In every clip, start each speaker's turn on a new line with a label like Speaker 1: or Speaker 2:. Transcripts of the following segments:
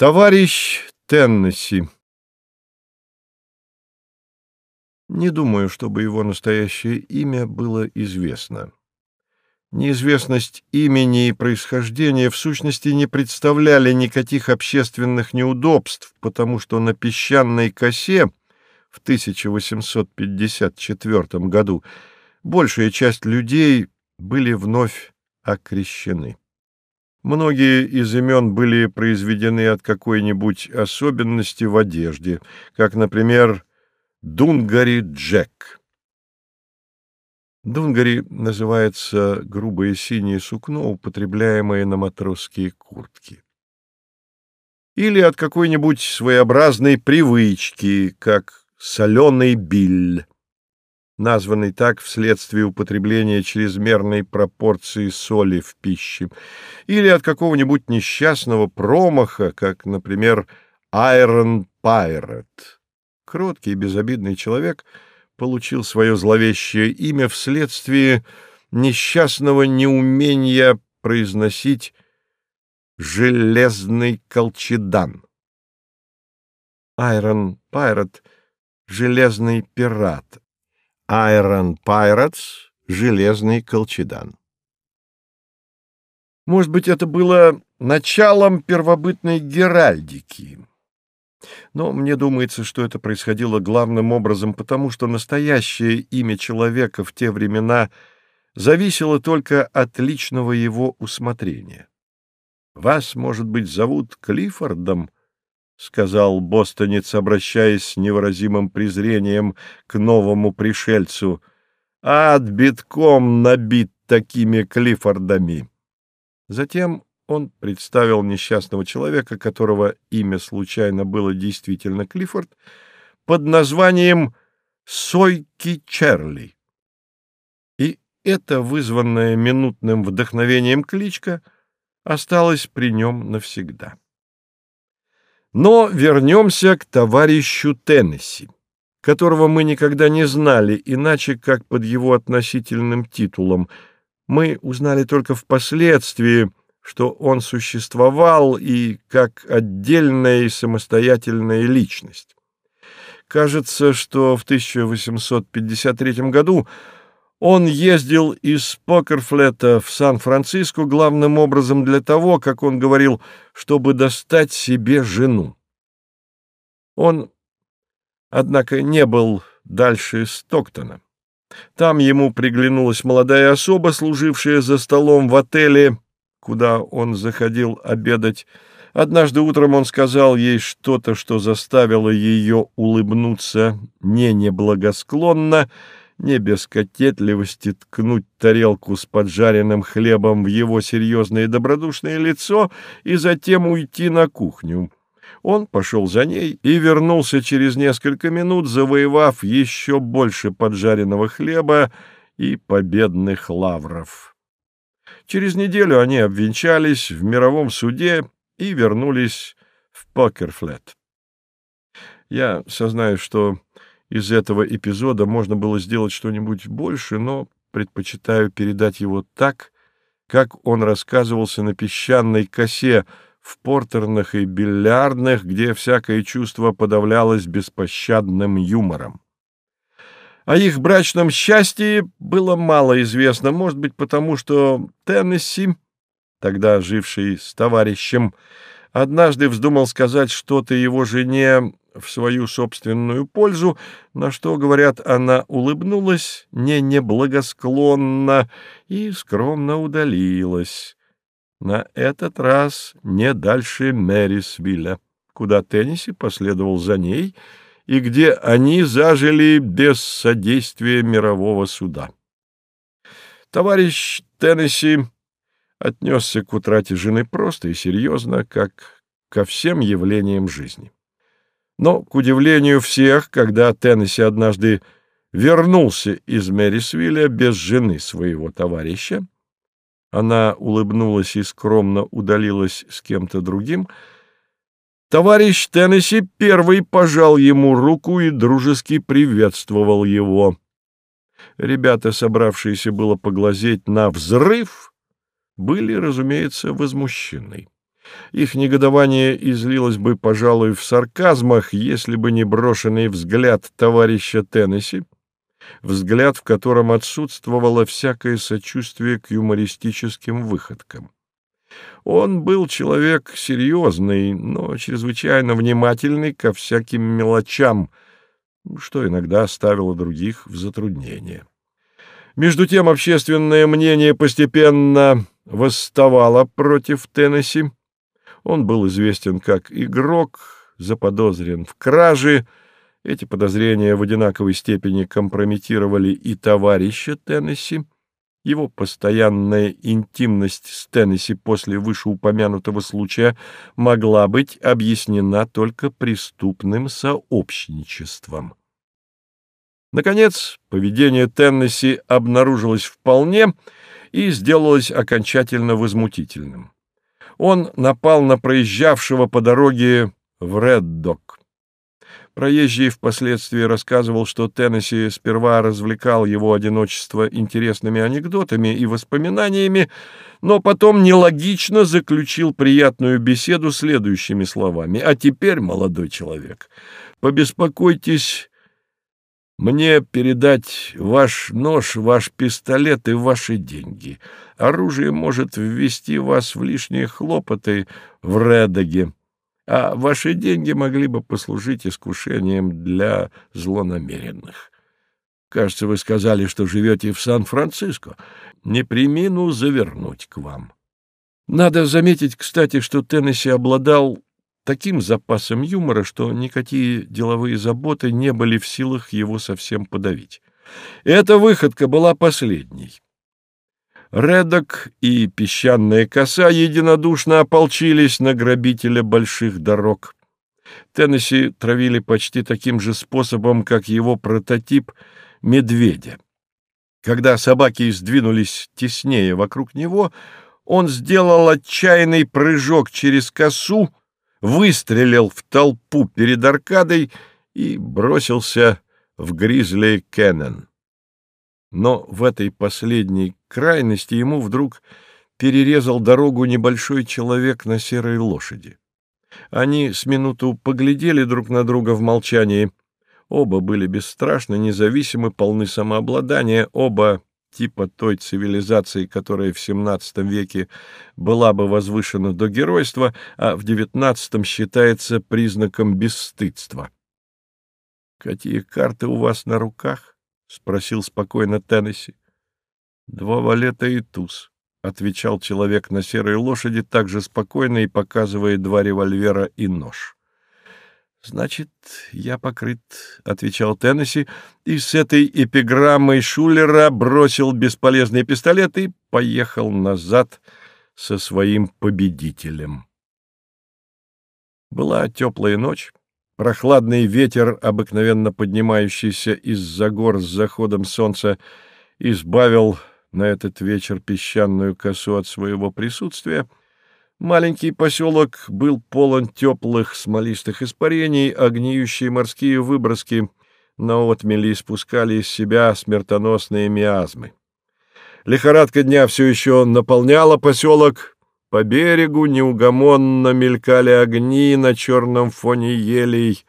Speaker 1: Товарищ Теннесси Не думаю, чтобы его настоящее имя было известно. Неизвестность имени и происхождения в сущности не представляли никаких общественных неудобств, потому что на песчаной косе в 1854 году большая часть людей были вновь окрещены. Многие из имен были произведены от какой-нибудь особенности в одежде, как, например, Дунгари Джек. Дунгари называется грубое синее сукно, употребляемое на матросские куртки. Или от какой-нибудь своеобразной привычки, как соленый биль названный так вследствие употребления чрезмерной пропорции соли в пище, или от какого-нибудь несчастного промаха, как, например, Iron Pirate. Кроткий и безобидный человек получил свое зловещее имя вследствие несчастного неумения произносить «железный колчедан». Iron Pirate — «железный пират», Iron Pirates — железный колчедан. Может быть, это было началом первобытной геральдики. Но мне думается, что это происходило главным образом потому, что настоящее имя человека в те времена зависело только от личного его усмотрения. Вас, может быть, зовут Клиффордом, — сказал бостонец, обращаясь с невыразимым презрением к новому пришельцу. — Ад битком набит такими Клиффордами. Затем он представил несчастного человека, которого имя случайно было действительно Клиффорд, под названием Сойки Черли. И эта вызванная минутным вдохновением кличка осталась при нем навсегда. Но вернемся к товарищу Теннесси, которого мы никогда не знали, иначе как под его относительным титулом. Мы узнали только впоследствии, что он существовал и как отдельная и самостоятельная личность. Кажется, что в 1853 году он ездил из Покерфлета в Сан-Франциско главным образом для того, как он говорил, чтобы достать себе жену. Он, однако, не был дальше Стоктона. Там ему приглянулась молодая особа, служившая за столом в отеле, куда он заходил обедать. Однажды утром он сказал ей что-то, что заставило ее улыбнуться не неблагосклонно, не без кокетливости ткнуть тарелку с поджаренным хлебом в его серьезное и добродушное лицо и затем уйти на кухню. Он пошел за ней и вернулся через несколько минут, завоевав еще больше поджаренного хлеба и победных лавров. Через неделю они обвенчались в мировом суде и вернулись в Покерфлет. Я сознаюсь, что из этого эпизода можно было сделать что-нибудь больше, но предпочитаю передать его так, как он рассказывался на песчаной косе в портерных и бильярдных, где всякое чувство подавлялось беспощадным юмором. О их брачном счастье было мало известно, может быть, потому что Теннесси, тогда живший с товарищем, однажды вздумал сказать что-то его жене в свою собственную пользу, на что, говорят, она улыбнулась не неблагосклонно и скромно удалилась. На этот раз не дальше Мэрисвилля, куда Тенниси последовал за ней и где они зажили без содействия мирового суда. Товарищ Теннесси отнесся к утрате жены просто и серьезно, как ко всем явлениям жизни. Но, к удивлению всех, когда Теннесси однажды вернулся из Мэрисвилля без жены своего товарища, она улыбнулась и скромно удалилась с кем-то другим, товарищ Теннесси первый пожал ему руку и дружески приветствовал его. Ребята, собравшиеся было поглазеть на взрыв, были, разумеется, возмущены. Их негодование излилось бы, пожалуй, в сарказмах, если бы не брошенный взгляд товарища Теннесси, взгляд, в котором отсутствовало всякое сочувствие к юмористическим выходкам. Он был человек серьезный, но чрезвычайно внимательный ко всяким мелочам, что иногда ставило других в затруднение. Между тем общественное мнение постепенно восставало против Теннесси. Он был известен как игрок, заподозрен в краже. Эти подозрения в одинаковой степени компрометировали и товарища Теннесси. Его постоянная интимность с Теннесси после вышеупомянутого случая могла быть объяснена только преступным сообщничеством. Наконец, поведение Теннесси обнаружилось вполне и сделалось окончательно возмутительным. Он напал на проезжавшего по дороге в Реддок. Проезжий впоследствии рассказывал, что Теннесси сперва развлекал его одиночество интересными анекдотами и воспоминаниями, но потом нелогично заключил приятную беседу следующими словами. «А теперь, молодой человек, побеспокойтесь мне передать ваш нож, ваш пистолет и ваши деньги. Оружие может ввести вас в лишние хлопоты в Редаге, а ваши деньги могли бы послужить искушением для злонамеренных. Кажется, вы сказали, что живете в Сан-Франциско. Не примину завернуть к вам. Надо заметить, кстати, что Теннесси обладал таким запасом юмора, что никакие деловые заботы не были в силах его совсем подавить. Эта выходка была последней. Редок и песчаная коса единодушно ополчились на грабителя больших дорог. Теннесси травили почти таким же способом, как его прототип медведя. Когда собаки сдвинулись теснее вокруг него, он сделал отчаянный прыжок через косу, выстрелил в толпу перед аркадой и бросился в Гризли Кеннон. Но в этой последней крайности ему вдруг перерезал дорогу небольшой человек на серой лошади. Они с минуту поглядели друг на друга в молчании. Оба были бесстрашны, независимы, полны самообладания, оба типа той цивилизации, которая в XVII веке была бы возвышена до геройства, а в XIX считается признаком бесстыдства. «Какие карты у вас на руках?» — спросил спокойно Теннесси. «Два валета и туз», — отвечал человек на серой лошади так же спокойно и показывая два револьвера и нож. «Значит, я покрыт», — отвечал Теннесси, и с этой эпиграммой Шулера бросил бесполезный пистолет и поехал назад со своим победителем. Была теплая ночь, прохладный ветер, обыкновенно поднимающийся из-за гор с заходом солнца, избавил на этот вечер песчаную косу от своего присутствия — Маленький поселок был полон теплых смолистых испарений, а морские выброски на отмели спускали из себя смертоносные миазмы. Лихорадка дня все еще наполняла поселок. По берегу неугомонно мелькали огни на черном фоне елей.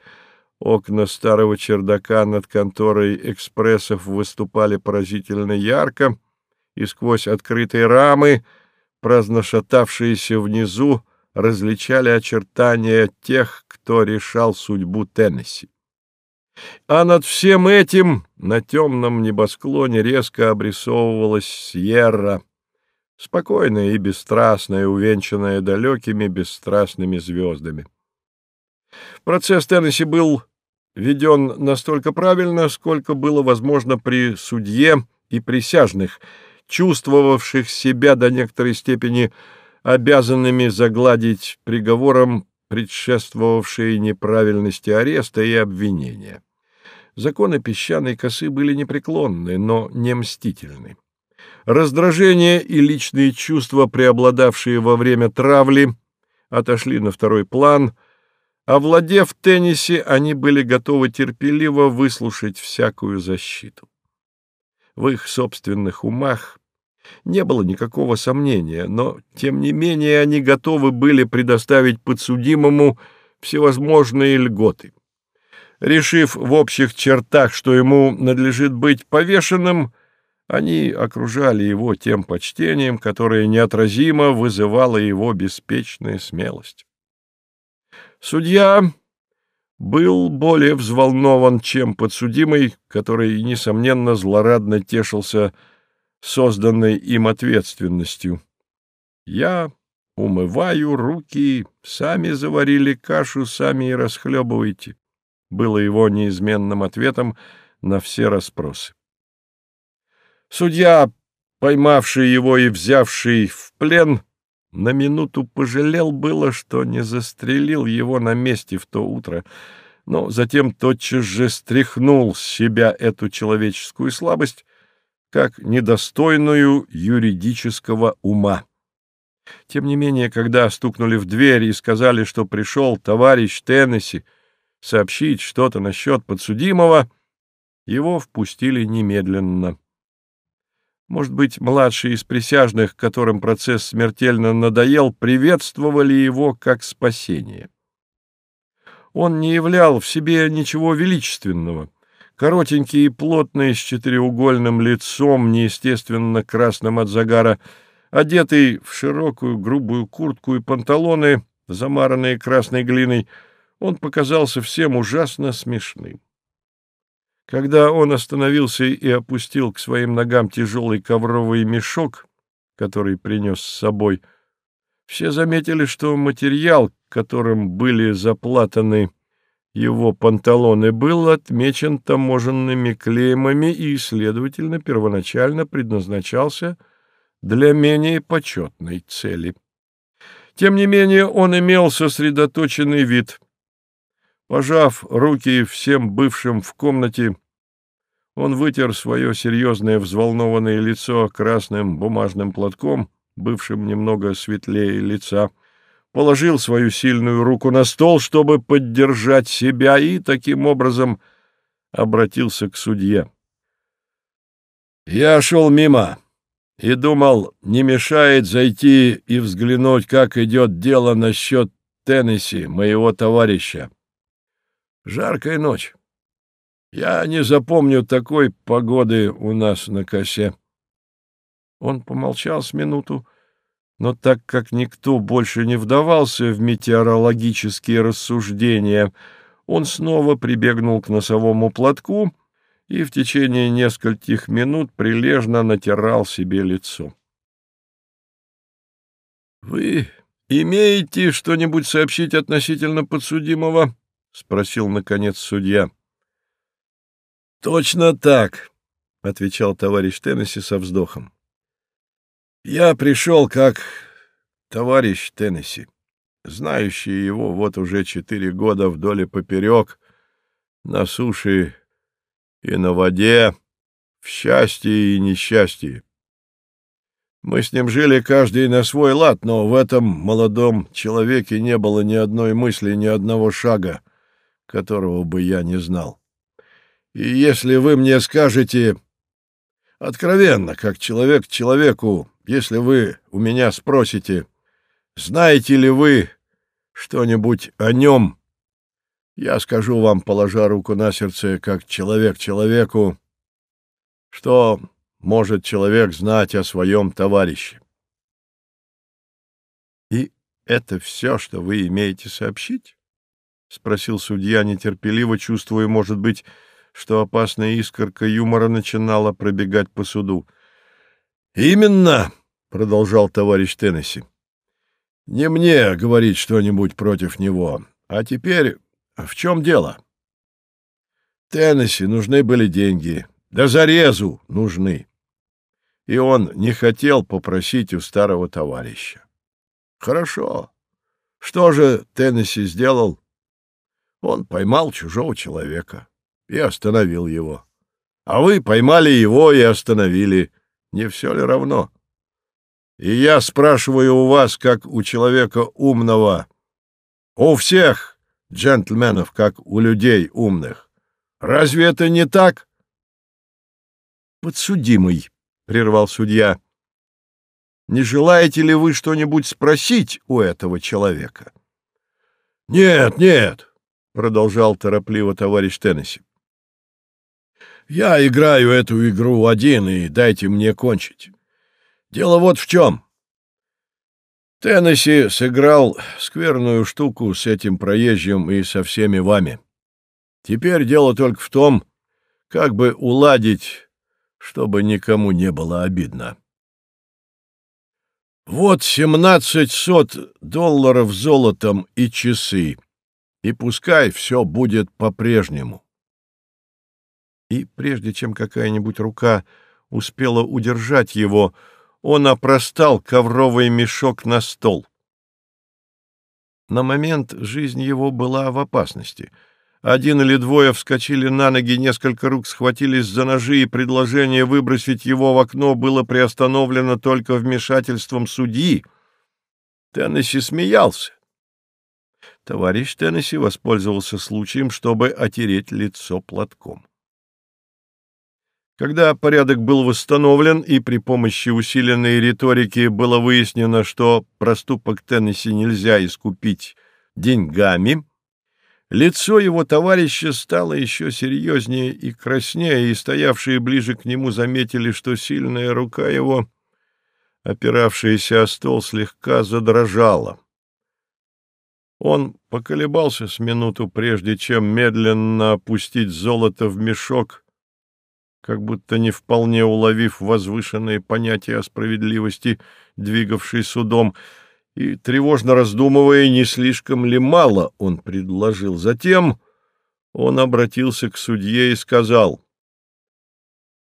Speaker 1: Окна старого чердака над конторой экспрессов выступали поразительно ярко, и сквозь открытые рамы — праздно шатавшиеся внизу, различали очертания тех, кто решал судьбу Теннесси. А над всем этим на темном небосклоне резко обрисовывалась Сьерра, спокойная и бесстрастная, увенчанная далекими бесстрастными звездами. Процесс Теннесси был веден настолько правильно, сколько было возможно при судье и присяжных — чувствовавших себя до некоторой степени обязанными загладить приговором предшествовавшие неправильности ареста и обвинения. Законы песчаной косы были непреклонны, но не мстительны. Раздражение и личные чувства, преобладавшие во время травли, отошли на второй план. Овладев теннисе, они были готовы терпеливо выслушать всякую защиту. В их собственных умах Не было никакого сомнения, но, тем не менее, они готовы были предоставить подсудимому всевозможные льготы. Решив в общих чертах, что ему надлежит быть повешенным, они окружали его тем почтением, которое неотразимо вызывало его беспечная смелость. Судья был более взволнован, чем подсудимый, который, несомненно, злорадно тешился созданной им ответственностью. «Я умываю руки, сами заварили кашу, сами и расхлебывайте», было его неизменным ответом на все расспросы. Судья, поймавший его и взявший в плен, на минуту пожалел было, что не застрелил его на месте в то утро, но затем тотчас же стряхнул с себя эту человеческую слабость как недостойную юридического ума. Тем не менее, когда стукнули в дверь и сказали, что пришел товарищ Теннесси сообщить что-то насчет подсудимого, его впустили немедленно. Может быть, младшие из присяжных, которым процесс смертельно надоел, приветствовали его как спасение. Он не являл в себе ничего величественного — Коротенький и плотный, с четыреугольным лицом, неестественно красным от загара, одетый в широкую грубую куртку и панталоны, замаранные красной глиной, он показался всем ужасно смешным. Когда он остановился и опустил к своим ногам тяжелый ковровый мешок, который принес с собой, все заметили, что материал, которым были заплатаны его панталоны был отмечен таможенными клеймами и, следовательно, первоначально предназначался для менее почетной цели. Тем не менее, он имел сосредоточенный вид. Пожав руки всем бывшим в комнате, он вытер свое серьезное взволнованное лицо красным бумажным платком, бывшим немного светлее лица, положил свою сильную руку на стол, чтобы поддержать себя, и таким образом обратился к судье. «Я шел мимо и думал, не мешает зайти и взглянуть, как идет дело насчет Теннесси, моего товарища. Жаркая ночь. Я не запомню такой погоды у нас на косе». Он помолчал с минуту, но так как никто больше не вдавался в метеорологические рассуждения, он снова прибегнул к носовому платку и в течение нескольких минут прилежно натирал себе лицо. — Вы имеете что-нибудь сообщить относительно подсудимого? — спросил, наконец, судья. — Точно так, — отвечал товарищ Теннесси со вздохом. Я пришел как товарищ Теннесси, знающий его вот уже четыре года вдоль и поперек, на суше и на воде, в счастье и несчастье. Мы с ним жили каждый на свой лад, но в этом молодом человеке не было ни одной мысли, ни одного шага, которого бы я не знал. И если вы мне скажете откровенно, как человек человеку, если вы у меня спросите, знаете ли вы что-нибудь о нем, я скажу вам, положа руку на сердце, как человек человеку, что может человек знать о своем товарище. — И это все, что вы имеете сообщить? — спросил судья нетерпеливо, чувствуя, может быть, что опасная искорка юмора начинала пробегать по суду. — Именно, — продолжал товарищ Теннесси. — Не мне говорить что-нибудь против него. А теперь в чем дело? Теннесси нужны были деньги. Да зарезу нужны. И он не хотел попросить у старого товарища. Хорошо. Что же Теннесси сделал? Он поймал чужого человека и остановил его. А вы поймали его и остановили. Не все ли равно? И я спрашиваю у вас, как у человека умного, у всех джентльменов, как у людей умных. Разве это не так? Подсудимый, — прервал судья, Не желаете ли вы что-нибудь спросить у этого человека? — Нет, нет, — продолжал торопливо товарищ Теннесси. — Я играю эту игру один, и дайте мне кончить. Дело вот в чем. Теннесси сыграл скверную штуку с этим проезжим и со всеми вами. Теперь дело только в том, как бы уладить, чтобы никому не было обидно. Вот семнадцать сот долларов золотом и часы, и пускай все будет по-прежнему. И прежде чем какая-нибудь рука успела удержать его, он опростал ковровый мешок на стол. На момент жизнь его была в опасности. Один или двое вскочили на ноги, несколько рук схватились за ножи, и предложение выбросить его в окно было приостановлено только вмешательством судьи. Теннесси смеялся. Товарищ Теннесси воспользовался случаем, чтобы отереть лицо платком. Когда порядок был восстановлен и при помощи усиленной риторики было выяснено, что проступок Теннесси нельзя искупить деньгами, лицо его товарища стало еще серьезнее и краснее, и стоявшие ближе к нему заметили, что сильная рука его, опиравшаяся о стол, слегка задрожала. Он поколебался с минуту, прежде чем медленно опустить золото в мешок, как будто не вполне уловив возвышенные понятия о справедливости, двигавшей судом, и, тревожно раздумывая, не слишком ли мало он предложил. Затем он обратился к судье и сказал,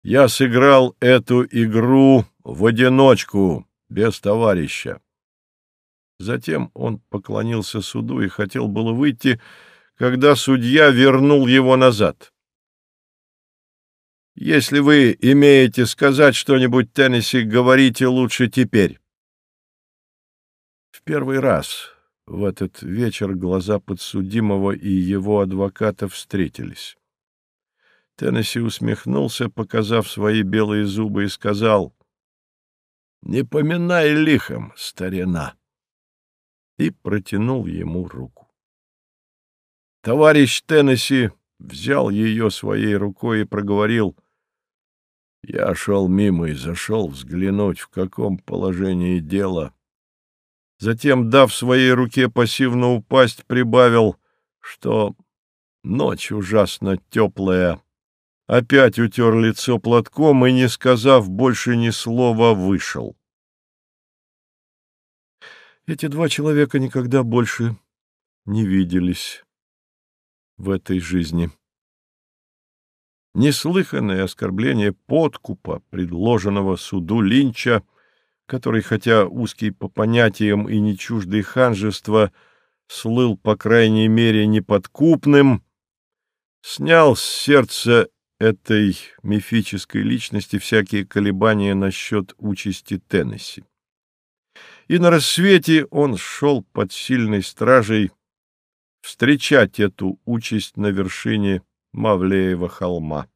Speaker 1: «Я сыграл эту игру в одиночку, без товарища». Затем он поклонился суду и хотел было выйти, когда судья вернул его назад. Если вы имеете сказать что-нибудь, Теннесси, говорите лучше теперь. В первый раз в этот вечер глаза подсудимого и его адвоката встретились. Теннесси усмехнулся, показав свои белые зубы, и сказал, «Не поминай лихом, старина!» и протянул ему руку. Товарищ Теннесси взял ее своей рукой и проговорил — я шел мимо и зашел взглянуть, в каком положении дело. Затем, дав своей руке пассивно упасть, прибавил, что ночь ужасно теплая. Опять утер лицо платком и, не сказав больше ни слова, вышел. Эти два человека никогда больше не виделись в этой жизни. Неслыханное оскорбление подкупа, предложенного суду Линча, который, хотя узкий по понятиям и не чуждый ханжества, слыл, по крайней мере, неподкупным, снял с сердца этой мифической личности всякие колебания насчет участи Теннесси. И на рассвете он шел под сильной стражей встречать эту участь на вершине Мавлеева холма.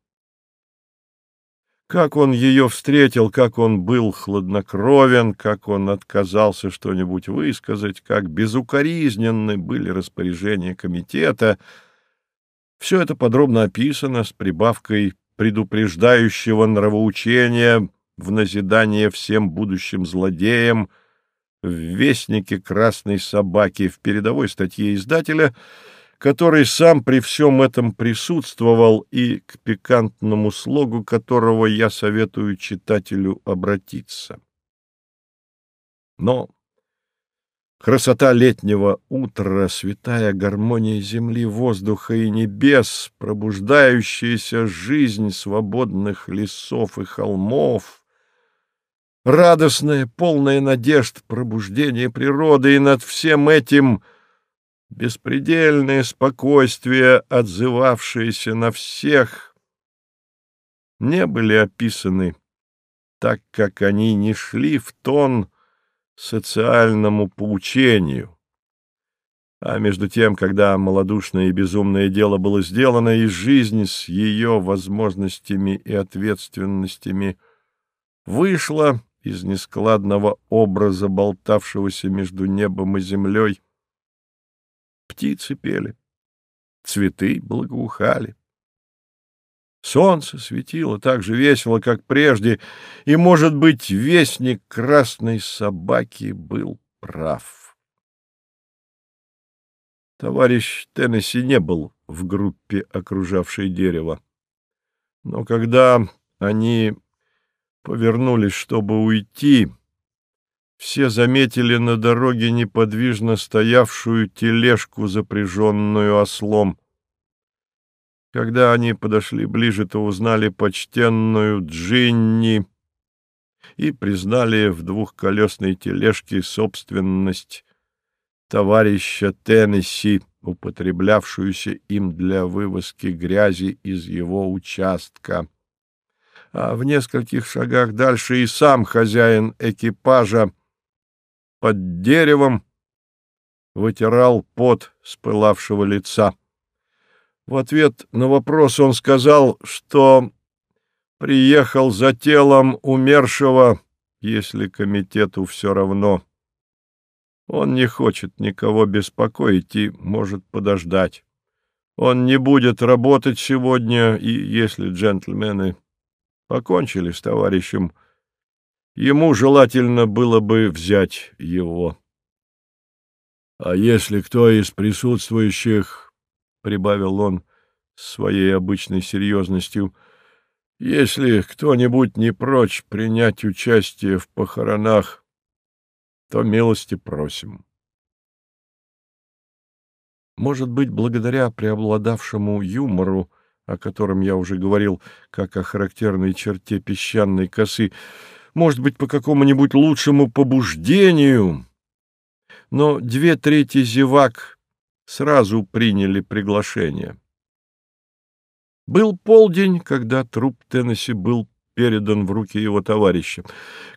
Speaker 1: Как он ее встретил, как он был хладнокровен, как он отказался что-нибудь высказать, как безукоризненны были распоряжения комитета. Все это подробно описано с прибавкой предупреждающего нравоучения в назидание всем будущим злодеям в «Вестнике красной собаки» в передовой статье издателя — который сам при всем этом присутствовал и к пикантному слогу которого я советую читателю обратиться. Но красота летнего утра, святая гармония земли, воздуха и небес, пробуждающаяся жизнь свободных лесов и холмов — радостное, полное надежд пробуждение природы, и над всем этим — беспредельное спокойствие, отзывавшееся на всех, не были описаны так, как они не шли в тон социальному поучению. А между тем, когда малодушное и безумное дело было сделано, и жизнь с ее возможностями и ответственностями вышла из нескладного образа, болтавшегося между небом и землей. Птицы пели, цветы благоухали. Солнце светило так же весело, как прежде, и, может быть, вестник красной собаки был прав. Товарищ Теннесси не был в группе, окружавшей дерево. Но когда они повернулись, чтобы уйти, все заметили на дороге неподвижно стоявшую тележку, запряженную ослом. Когда они подошли ближе, то узнали почтенную Джинни и признали в двухколесной тележке собственность товарища Теннесси, употреблявшуюся им для вывозки грязи из его участка. А в нескольких шагах дальше и сам хозяин экипажа под деревом вытирал пот с пылавшего лица. В ответ на вопрос он сказал, что приехал за телом умершего, если комитету все равно. Он не хочет никого беспокоить и может подождать. Он не будет работать сегодня, и если джентльмены покончили с товарищем, ему желательно было бы взять его. — А если кто из присутствующих прибавил он своей обычной серьезностью, — если кто-нибудь не прочь принять участие в похоронах, то милости просим. Может быть, благодаря преобладавшему юмору, о котором я уже говорил, как о характерной черте песчаной косы, может быть, по какому-нибудь лучшему побуждению, но две трети зевак сразу приняли приглашение. Был полдень, когда труп Теннесси был передан в руки его товарища.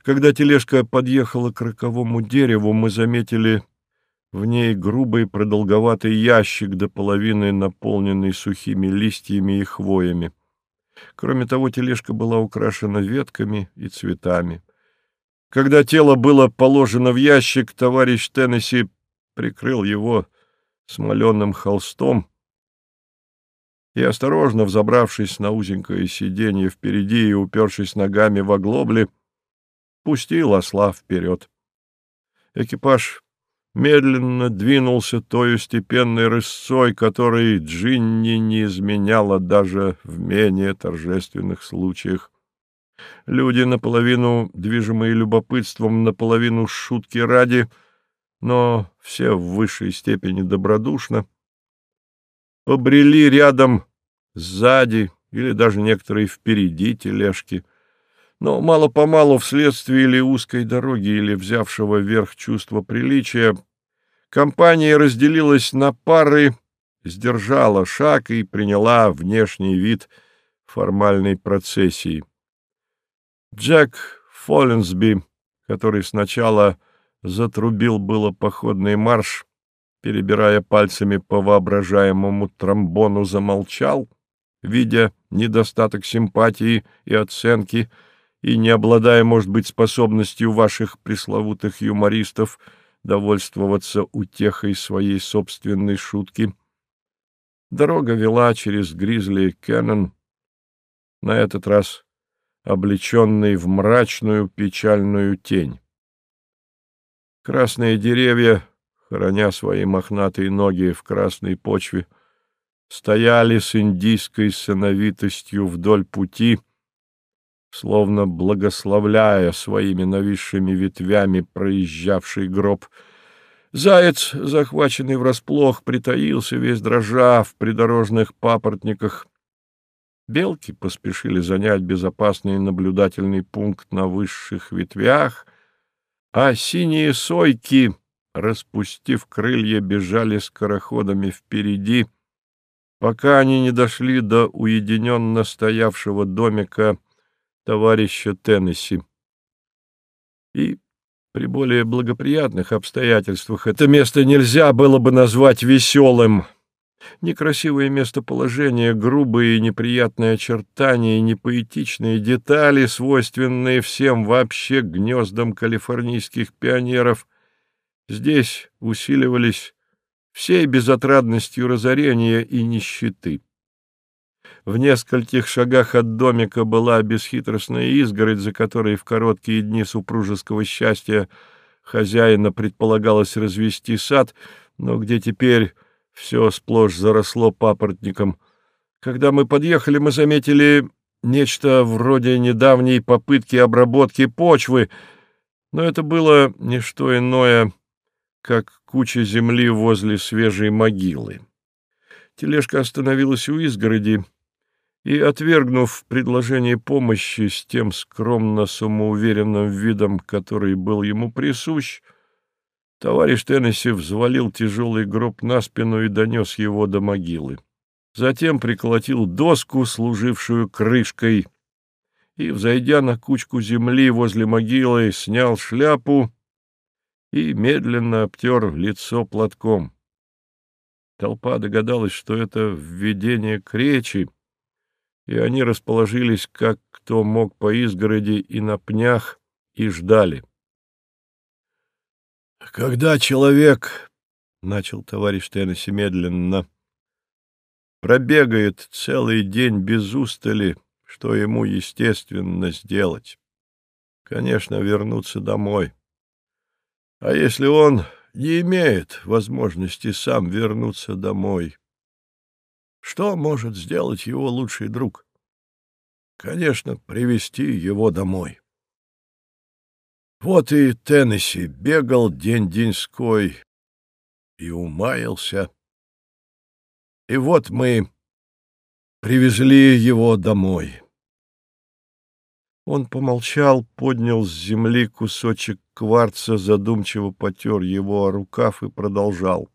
Speaker 1: Когда тележка подъехала к роковому дереву, мы заметили в ней грубый продолговатый ящик до половины, наполненный сухими листьями и хвоями. Кроме того, тележка была украшена ветками и цветами. Когда тело было положено в ящик, товарищ Теннесси прикрыл его смоленным холстом и, осторожно взобравшись на узенькое сиденье впереди и упершись ногами в оглобли, пустил осла вперед. Экипаж медленно двинулся той степенной рысцой, которой Джинни не изменяла даже в менее торжественных случаях. Люди, наполовину движимые любопытством, наполовину шутки ради — но все в высшей степени добродушно, побрели рядом сзади или даже некоторые впереди тележки, но мало-помалу вследствие или узкой дороги, или взявшего верх чувства приличия, компания разделилась на пары, сдержала шаг и приняла внешний вид формальной процессии. Джек Фолленсби, который сначала затрубил было походный марш, перебирая пальцами по воображаемому тромбону, замолчал, видя недостаток симпатии и оценки, и не обладая, может быть, способностью ваших пресловутых юмористов довольствоваться утехой своей собственной шутки. Дорога вела через Гризли Кеннон, на этот раз облеченный в мрачную печальную тень. Красные деревья, хороня свои мохнатые ноги в красной почве, стояли с индийской сыновитостью вдоль пути, словно благословляя своими нависшими ветвями проезжавший гроб. Заяц, захваченный врасплох, притаился весь дрожа в придорожных папоротниках. Белки поспешили занять безопасный наблюдательный пункт на высших ветвях — а синие сойки, распустив крылья, бежали скороходами впереди, пока они не дошли до уединенно стоявшего домика товарища Теннесси. И при более благоприятных обстоятельствах это место нельзя было бы назвать веселым. Некрасивое местоположение, грубые и неприятные очертания непоэтичные детали, свойственные всем вообще гнездам калифорнийских пионеров, здесь усиливались всей безотрадностью разорения и нищеты. В нескольких шагах от домика была бесхитростная изгородь, за которой в короткие дни супружеского счастья хозяина предполагалось развести сад, но где теперь все сплошь заросло папоротником. Когда мы подъехали, мы заметили нечто вроде недавней попытки обработки почвы, но это было не что иное, как куча земли возле свежей могилы. Тележка остановилась у изгороди, и, отвергнув предложение помощи с тем скромно самоуверенным видом, который был ему присущ, Товарищ Теннесси взвалил тяжелый гроб на спину и донес его до могилы. Затем приколотил доску, служившую крышкой, и, взойдя на кучку земли возле могилы, снял шляпу и медленно обтер лицо платком. Толпа догадалась, что это введение к речи, и они расположились, как кто мог по изгороди и на пнях, и ждали. Когда человек, — начал товарищ Теннесси медленно, — пробегает целый день без устали, что ему, естественно, сделать? Конечно, вернуться домой. А если он не имеет возможности сам вернуться домой, что может сделать его лучший друг? Конечно, привести его домой. Вот и Теннесси бегал день-деньской и умаялся. И вот мы привезли его домой. Он помолчал, поднял с земли кусочек кварца, задумчиво потер его о рукав и продолжал.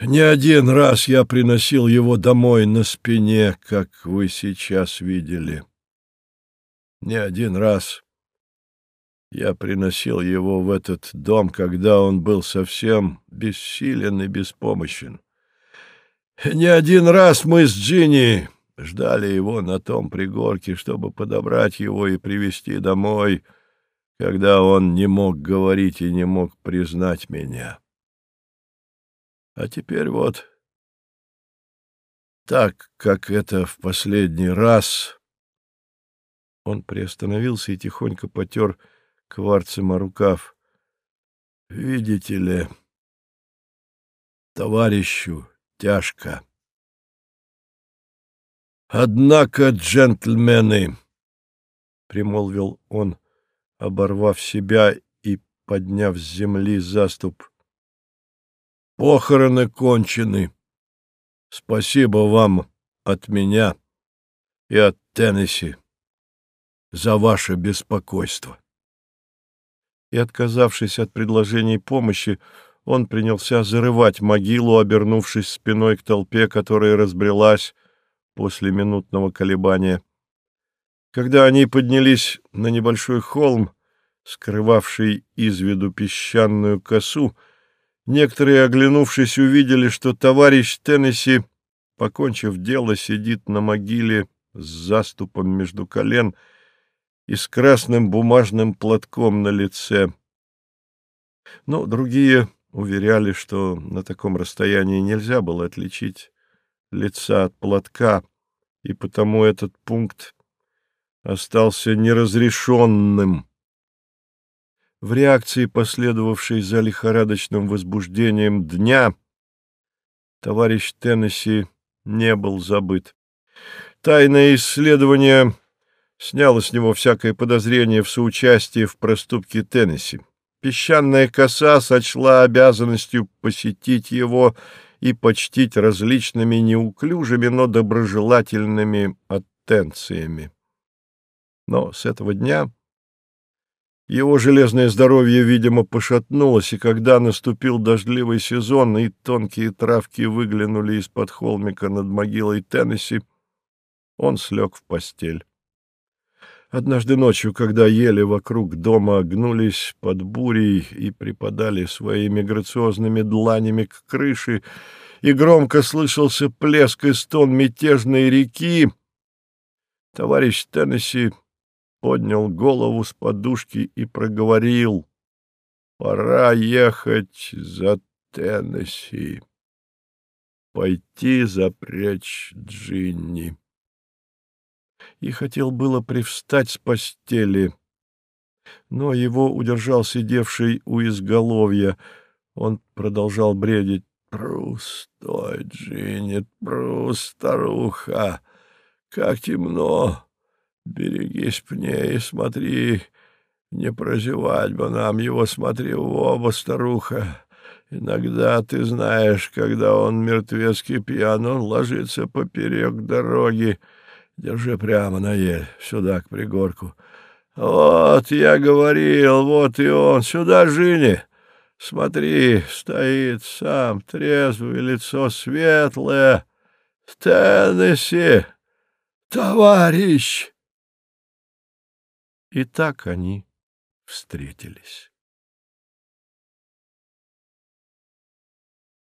Speaker 1: Не один раз я приносил его домой на спине, как вы сейчас видели. Не один раз я приносил его в этот дом, когда он был совсем бессилен и беспомощен. Не один раз мы с Джинни ждали его на том пригорке, чтобы подобрать его и привести домой, когда он не мог говорить и не мог признать меня. А теперь вот так, как это в последний раз... Он приостановился и тихонько потер кварцем о рукав. Видите ли, товарищу тяжко. Однако, джентльмены, — примолвил он, оборвав себя и подняв с земли заступ, — похороны кончены. Спасибо вам от меня и от Теннесси за ваше беспокойство и, отказавшись от предложений помощи, он принялся зарывать могилу, обернувшись спиной к толпе, которая разбрелась после минутного колебания. Когда они поднялись на небольшой холм, скрывавший из виду песчаную косу, некоторые, оглянувшись, увидели, что товарищ Теннесси, покончив дело, сидит на могиле с заступом между колен — и с красным бумажным платком на лице. Но другие уверяли, что на таком расстоянии нельзя было отличить лица от платка, и потому этот пункт остался неразрешенным. В реакции, последовавшей за лихорадочным возбуждением дня, товарищ Теннесси не был забыт. Тайное исследование сняло с него всякое подозрение в соучастии в проступке Теннесси. Песчаная коса сочла обязанностью посетить его и почтить различными неуклюжими, но доброжелательными аттенциями. Но с этого дня его железное здоровье, видимо, пошатнулось, и когда наступил дождливый сезон и тонкие травки выглянули из-под холмика над могилой Теннесси, он слег в постель. Однажды ночью, когда ели вокруг дома гнулись под бурей и припадали своими грациозными дланями к крыше, и громко слышался плеск и стон мятежной реки, товарищ Теннесси поднял голову с подушки и проговорил «Пора ехать за Теннесси, пойти запрячь Джинни» и хотел было привстать с постели, но его удержал сидевший у изголовья. Он продолжал бредить. «Прус, стой, Джинни, Прус, старуха, как темно! Берегись пней, смотри, не прозевать бы нам его, смотри в оба, старуха!» Иногда ты знаешь, когда он мертвецкий пьян, он ложится поперек дороги, Держи прямо на ель, сюда, к пригорку. Вот, я говорил, вот и он. Сюда, Жини. Смотри, стоит сам, трезвое лицо светлое. Теннесси, товарищ! И так они встретились.